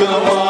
渴望